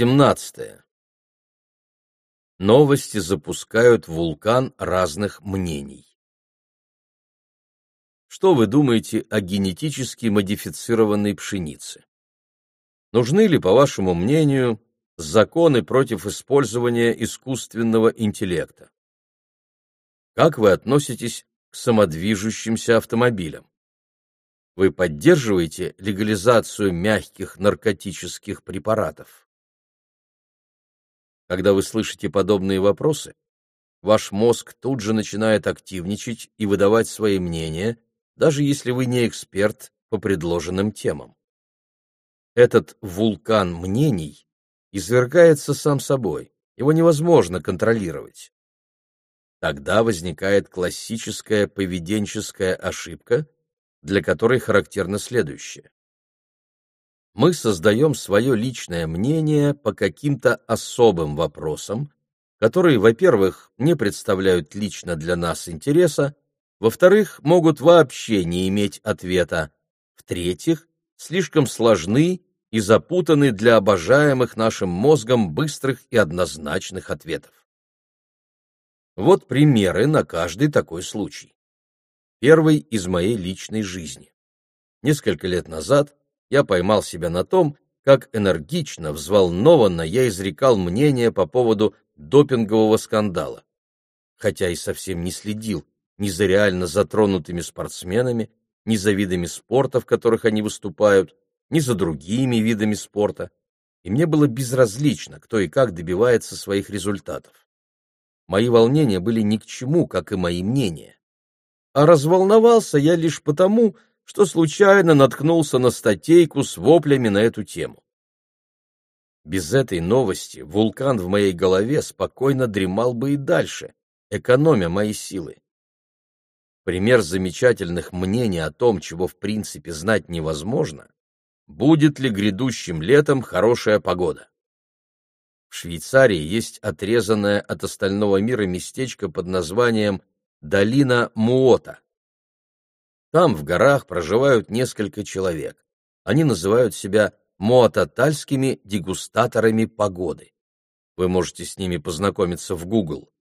17. Новости запускают вулкан разных мнений. Что вы думаете о генетически модифицированной пшенице? Нужны ли, по вашему мнению, законы против использования искусственного интеллекта? Как вы относитесь к самодвижущимся автомобилям? Вы поддерживаете легализацию мягких наркотических препаратов? Когда вы слышите подобные вопросы, ваш мозг тут же начинает активничать и выдавать свои мнения, даже если вы не эксперт по предложенным темам. Этот вулкан мнений извергается сам собой, его невозможно контролировать. Тогда возникает классическая поведенческая ошибка, для которой характерно следующее мы создаем свое личное мнение по каким-то особым вопросам, которые, во-первых, не представляют лично для нас интереса, во-вторых, могут вообще не иметь ответа, в-третьих, слишком сложны и запутаны для обожаемых нашим мозгом быстрых и однозначных ответов. Вот примеры на каждый такой случай. Первый из моей личной жизни. Несколько лет назад я поймал себя на том, как энергично, взволнованно я изрекал мнение по поводу допингового скандала. Хотя и совсем не следил ни за реально затронутыми спортсменами, ни за видами спорта, в которых они выступают, ни за другими видами спорта, и мне было безразлично, кто и как добивается своих результатов. Мои волнения были ни к чему, как и мои мнения. А разволновался я лишь потому, что случайно наткнулся на статейку с воплями на эту тему. Без этой новости вулкан в моей голове спокойно дремал бы и дальше, экономя мои силы. Пример замечательных мнений о том, чего в принципе знать невозможно, будет ли грядущим летом хорошая погода. В Швейцарии есть отрезанное от остального мира местечко под названием Долина Муота. Там, в горах, проживают несколько человек. Они называют себя моататальскими дегустаторами погоды. Вы можете с ними познакомиться в Google.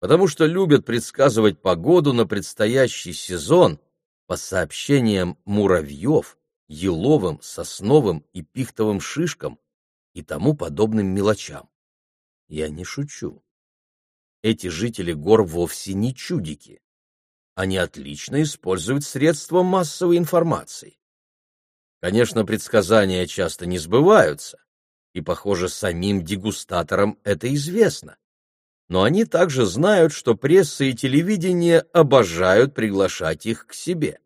Потому что любят предсказывать погоду на предстоящий сезон по сообщениям муравьев, еловым, сосновым и пихтовым шишкам и тому подобным мелочам. Я не шучу. Эти жители гор вовсе не чудики они отлично используют средства массовой информации. Конечно, предсказания часто не сбываются, и, похоже, самим дегустаторам это известно. Но они также знают, что пресса и телевидение обожают приглашать их к себе.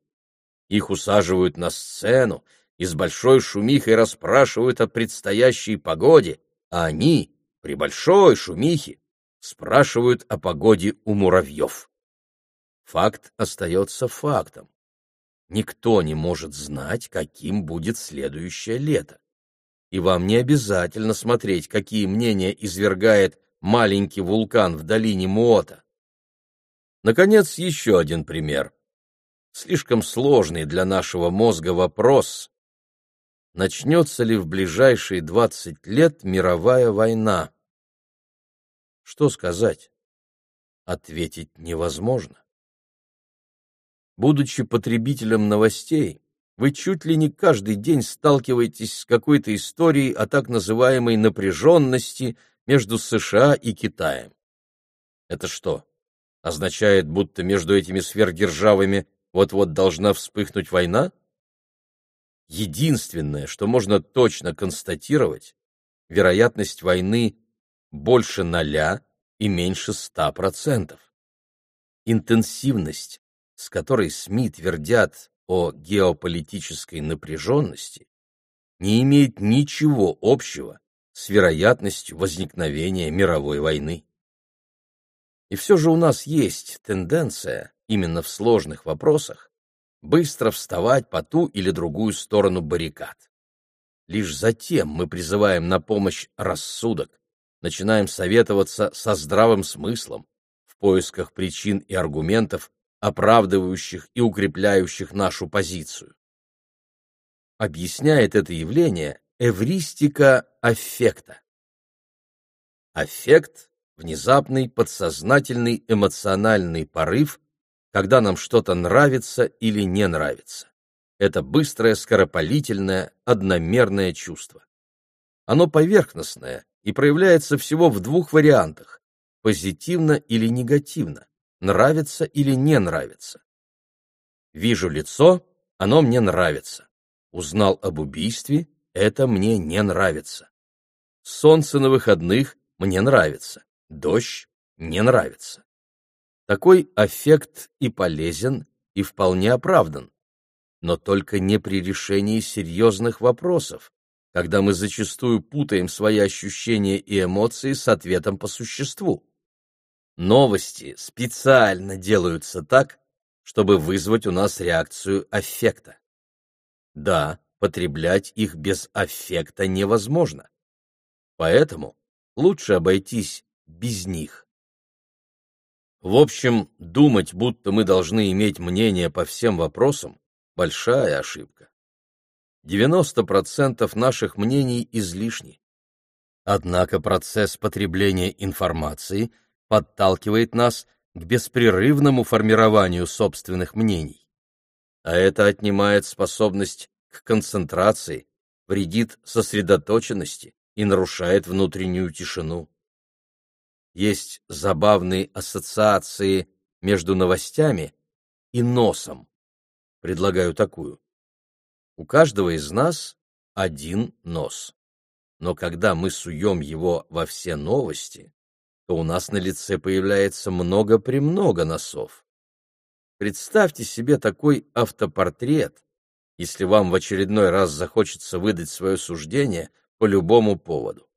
Их усаживают на сцену и с большой шумихой расспрашивают о предстоящей погоде, а они, при большой шумихе, спрашивают о погоде у муравьев. Факт остается фактом. Никто не может знать, каким будет следующее лето. И вам не обязательно смотреть, какие мнения извергает маленький вулкан в долине Муота. Наконец, еще один пример. Слишком сложный для нашего мозга вопрос. Начнется ли в ближайшие 20 лет мировая война? Что сказать? Ответить невозможно. Будучи потребителем новостей, вы чуть ли не каждый день сталкиваетесь с какой-то историей о так называемой напряженности между США и Китаем. Это что, означает, будто между этими сверхдержавами вот-вот должна вспыхнуть война? Единственное, что можно точно констатировать, вероятность войны больше ноля и меньше ста процентов. Интенсивность с которой СМИ твердят о геополитической напряженности, не имеет ничего общего с вероятностью возникновения мировой войны. И все же у нас есть тенденция, именно в сложных вопросах, быстро вставать по ту или другую сторону баррикад. Лишь затем мы призываем на помощь рассудок, начинаем советоваться со здравым смыслом в поисках причин и аргументов оправдывающих и укрепляющих нашу позицию. Объясняет это явление Эвристика аффекта. Аффект — внезапный подсознательный эмоциональный порыв, когда нам что-то нравится или не нравится. Это быстрое, скоропалительное, одномерное чувство. Оно поверхностное и проявляется всего в двух вариантах – позитивно или негативно, нравится или не нравится. Вижу лицо, оно мне нравится. Узнал об убийстве, это мне не нравится. Солнце на выходных мне нравится, дождь не нравится. Такой аффект и полезен, и вполне оправдан, но только не при решении серьезных вопросов, когда мы зачастую путаем свои ощущения и эмоции с ответом по существу. Новости специально делаются так, чтобы вызвать у нас реакцию аффекта. Да, потреблять их без аффекта невозможно. Поэтому лучше обойтись без них. В общем, думать, будто мы должны иметь мнение по всем вопросам – большая ошибка. 90% наших мнений излишни. Однако процесс потребления информации подталкивает нас к беспрерывному формированию собственных мнений. А это отнимает способность к концентрации, вредит сосредоточенности и нарушает внутреннюю тишину. Есть забавные ассоциации между новостями и носом. Предлагаю такую. У каждого из нас один нос. Но когда мы суем его во все новости, то у нас на лице появляется много-премного носов. Представьте себе такой автопортрет, если вам в очередной раз захочется выдать свое суждение по любому поводу.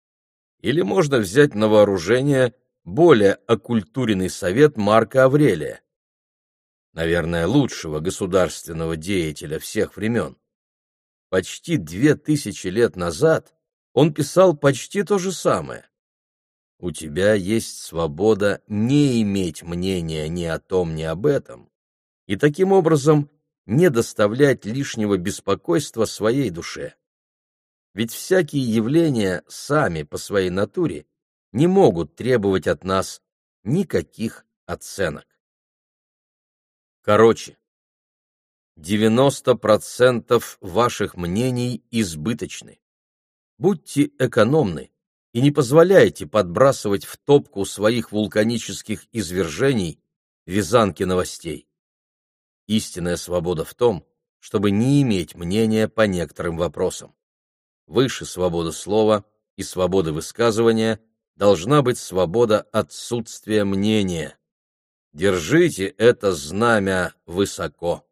Или можно взять на вооружение более оккультуренный совет Марка Аврелия, наверное, лучшего государственного деятеля всех времен. Почти две тысячи лет назад он писал почти то же самое. У тебя есть свобода не иметь мнения ни о том, ни об этом, и таким образом не доставлять лишнего беспокойства своей душе. Ведь всякие явления сами по своей натуре не могут требовать от нас никаких оценок. Короче, 90% ваших мнений избыточны. Будьте экономны и не позволяйте подбрасывать в топку своих вулканических извержений вязанки новостей. Истинная свобода в том, чтобы не иметь мнения по некоторым вопросам. Выше свободы слова и свободы высказывания должна быть свобода отсутствия мнения. Держите это знамя высоко.